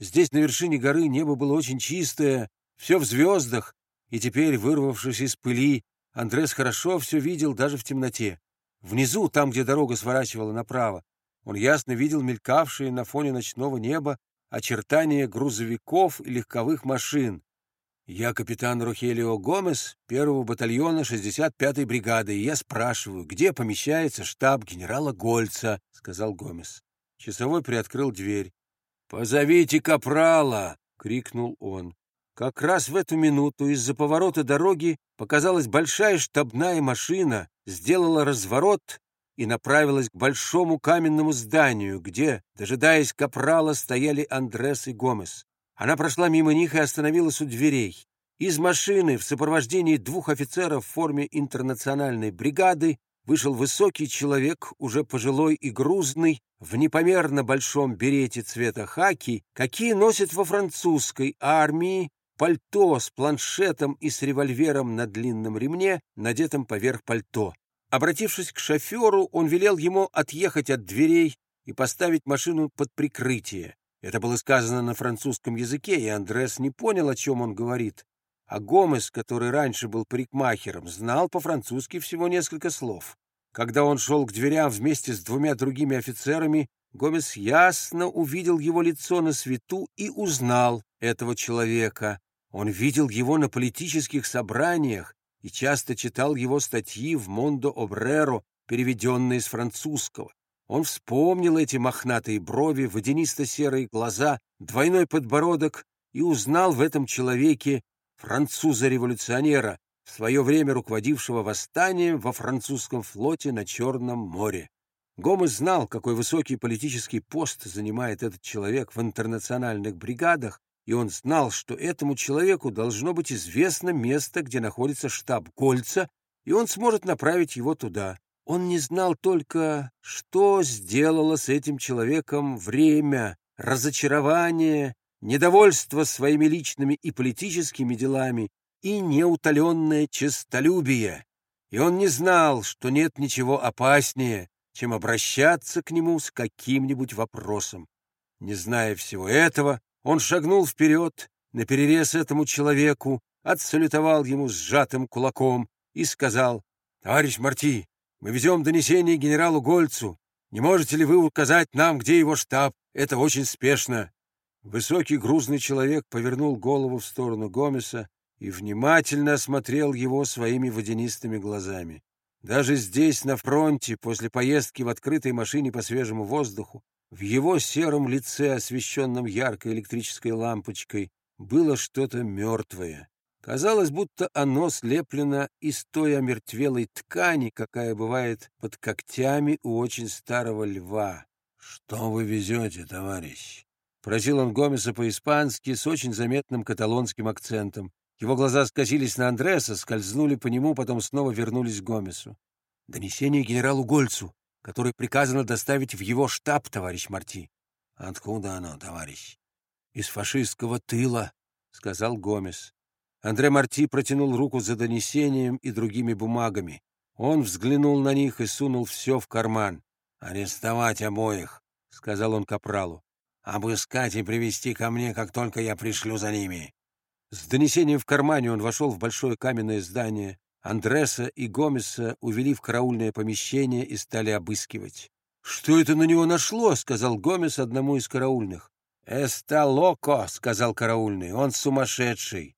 Здесь, на вершине горы, небо было очень чистое, все в звездах, и теперь, вырвавшись из пыли, Андрес хорошо все видел даже в темноте. Внизу, там, где дорога сворачивала направо, он ясно видел мелькавшие на фоне ночного неба очертания грузовиков и легковых машин. «Я капитан Рухелио Гомес, первого батальона 65-й бригады, и я спрашиваю, где помещается штаб генерала Гольца?» — сказал Гомес. Часовой приоткрыл дверь. «Позовите капрала!» — крикнул он. Как раз в эту минуту из-за поворота дороги показалась большая штабная машина, сделала разворот и направилась к большому каменному зданию, где, дожидаясь капрала, стояли Андрес и Гомес. Она прошла мимо них и остановилась у дверей. Из машины в сопровождении двух офицеров в форме интернациональной бригады вышел высокий человек, уже пожилой и грузный, в непомерно большом берете цвета хаки, какие носят во французской армии, пальто с планшетом и с револьвером на длинном ремне, надетом поверх пальто. Обратившись к шоферу, он велел ему отъехать от дверей и поставить машину под прикрытие. Это было сказано на французском языке, и Андрес не понял, о чем он говорит. А Гомес, который раньше был парикмахером, знал по-французски всего несколько слов. Когда он шел к дверям вместе с двумя другими офицерами, Гомес ясно увидел его лицо на свету и узнал этого человека. Он видел его на политических собраниях и часто читал его статьи в «Мондо Обреро», переведенные с французского. Он вспомнил эти мохнатые брови, водянисто-серые глаза, двойной подбородок и узнал в этом человеке француза-революционера, в свое время руководившего восстанием во французском флоте на Черном море. Гомес знал, какой высокий политический пост занимает этот человек в интернациональных бригадах, и он знал, что этому человеку должно быть известно место, где находится штаб Гольца, и он сможет направить его туда. Он не знал только, что сделало с этим человеком время, разочарование недовольство своими личными и политическими делами и неутоленное честолюбие, и он не знал, что нет ничего опаснее, чем обращаться к нему с каким-нибудь вопросом. Не зная всего этого, он шагнул вперед, наперерез этому человеку, отсалютовал ему сжатым кулаком и сказал, «Товарищ Марти, мы везем донесение генералу Гольцу. Не можете ли вы указать нам, где его штаб? Это очень спешно». Высокий грузный человек повернул голову в сторону Гомеса и внимательно осмотрел его своими водянистыми глазами. Даже здесь, на фронте, после поездки в открытой машине по свежему воздуху, в его сером лице, освещенном яркой электрической лампочкой, было что-то мертвое. Казалось, будто оно слеплено из той омертвелой ткани, какая бывает под когтями у очень старого льва. — Что вы везете, товарищ? Просил он Гомеса по-испански с очень заметным каталонским акцентом. Его глаза скосились на Андреса, скользнули по нему, потом снова вернулись к Гомесу. «Донесение генералу Гольцу, который приказано доставить в его штаб, товарищ Марти». «Откуда оно, товарищ?» «Из фашистского тыла», — сказал Гомес. Андре Марти протянул руку за донесением и другими бумагами. Он взглянул на них и сунул все в карман. «Арестовать обоих», — сказал он капралу обыскать и привести ко мне, как только я пришлю за ними». С донесением в кармане он вошел в большое каменное здание. Андреса и Гомеса увели в караульное помещение и стали обыскивать. «Что это на него нашло?» — сказал Гомес одному из караульных. «Эста локо», — сказал караульный, — «он сумасшедший».